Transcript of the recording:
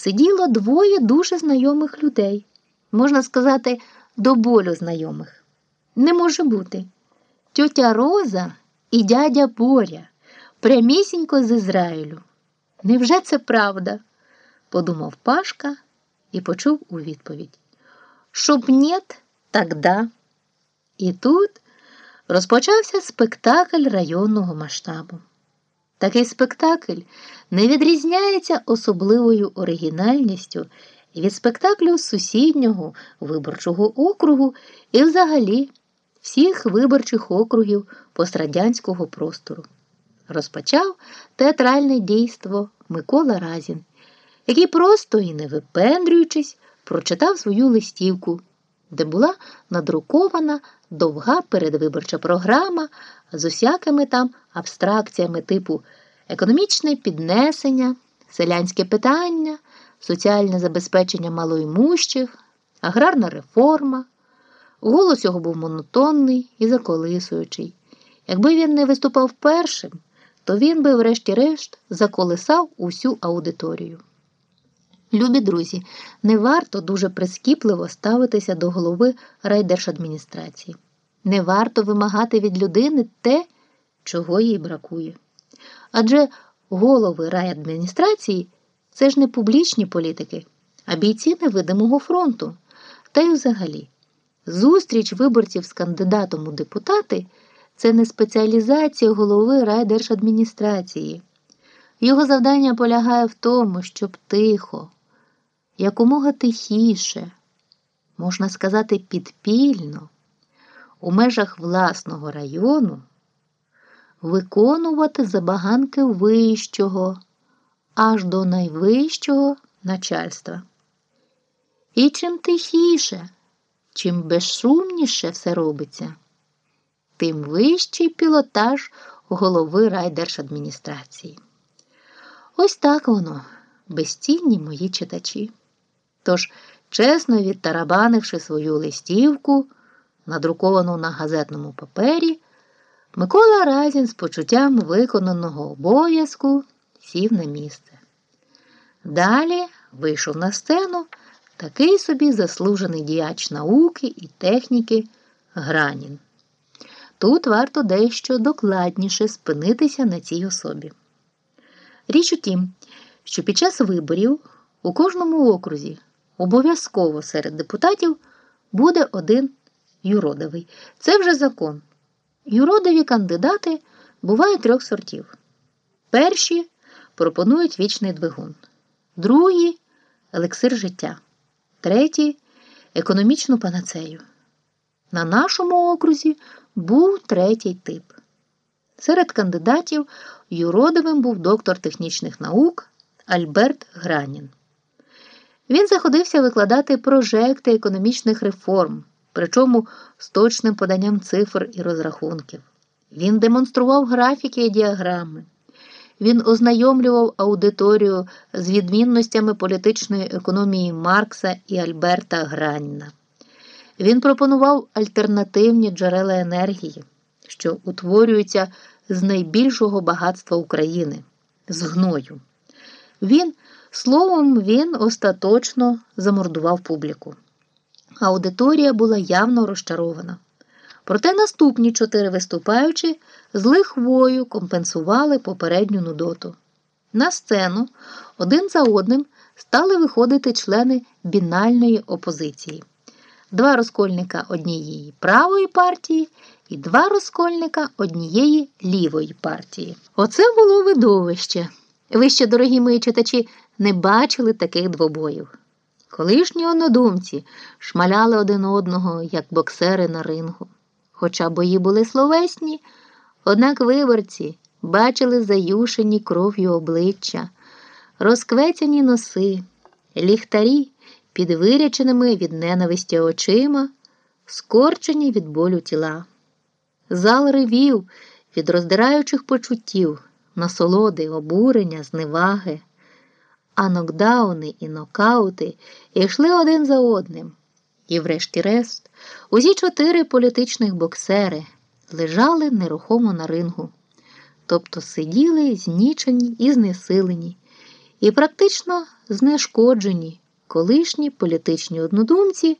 сиділо двоє дуже знайомих людей, можна сказати, до болю знайомих. Не може бути. Тьотя Роза і дядя Боря, прямісінько з Ізраїлю. Невже це правда? подумав Пашка і почув у відповідь. Щоб нєт, так да. І тут розпочався спектакль районного масштабу. Такий спектакль не відрізняється особливою оригінальністю від спектаклю сусіднього виборчого округу і взагалі всіх виборчих округів пострадянського простору. Розпочав театральне дійство Микола Разін, який просто і не випендрюючись, прочитав свою листівку, де була надрукована довга передвиборча програма з усякими там абстракціями типу економічне піднесення, селянське питання, соціальне забезпечення малоімущих, аграрна реформа. Голос його був монотонний і заколисуючий. Якби він не виступав першим, то він би, врешті-решт, заколисав усю аудиторію. Любі друзі, не варто дуже прискіпливо ставитися до голови райдержадміністрації. Не варто вимагати від людини те, чого їй бракує. Адже голови райадміністрації це ж не публічні політики, а бійці невидимого фронту. Та й взагалі, зустріч виборців з кандидатом у депутати це не спеціалізація голови райдержадміністрації. Його завдання полягає в тому, щоб тихо, якомога тихіше, можна сказати, підпільно, у межах власного району виконувати забаганки вищого аж до найвищого начальства. І чим тихіше, чим безшумніше все робиться, тим вищий пілотаж голови райдержадміністрації. Ось так воно, безцінні мої читачі. Тож, чесно відтарабанивши свою листівку, надруковану на газетному папері, Микола Разін з почуттям виконаного обов'язку сів на місце. Далі вийшов на сцену такий собі заслужений діяч науки і техніки Гранін. Тут варто дещо докладніше спинитися на цій особі. Річ у тім, що під час виборів у кожному окрузі обов'язково серед депутатів буде один юродовий. Це вже закон. Юродові кандидати бувають трьох сортів. Перші пропонують вічний двигун, другі елексир життя, треті економічну панацею. На нашому окрузі був третій тип. Серед кандидатів юродовим був доктор технічних наук Альберт Гранін. Він заходився викладати прожекти економічних реформ, причому з точним поданням цифр і розрахунків. Він демонстрував графіки і діаграми. Він ознайомлював аудиторію з відмінностями політичної економії Маркса і Альберта Гранніна. Він пропонував альтернативні джерела енергії, що утворюються з найбільшого багатства України з гною. Він, словом, він остаточно замордував публіку. Аудиторія була явно розчарована. Проте наступні чотири виступаючі з лихвою компенсували попередню нудоту. На сцену один за одним стали виходити члени бінальної опозиції, два розкольника однієї правої партії і два розкольника однієї лівої партії. Оце було видовище. Ви ще, дорогі мої читачі, не бачили таких двобоїв. Колишні однодумці шмаляли один одного, як боксери на рингу. Хоча бої були словесні, однак виборці бачили заюшені кров'ю обличчя, розквецяні носи, ліхтарі під виряченими від ненависті очима, скорчені від болю тіла. Зал ревів від роздираючих почуттів, насолоди, обурення, зневаги, а нокдауни і нокаути йшли один за одним. І, врешті-решт, усі чотири політичних боксери лежали нерухомо на рингу, тобто сиділи знічені і знесилені, і практично знешкоджені колишні політичні однодумці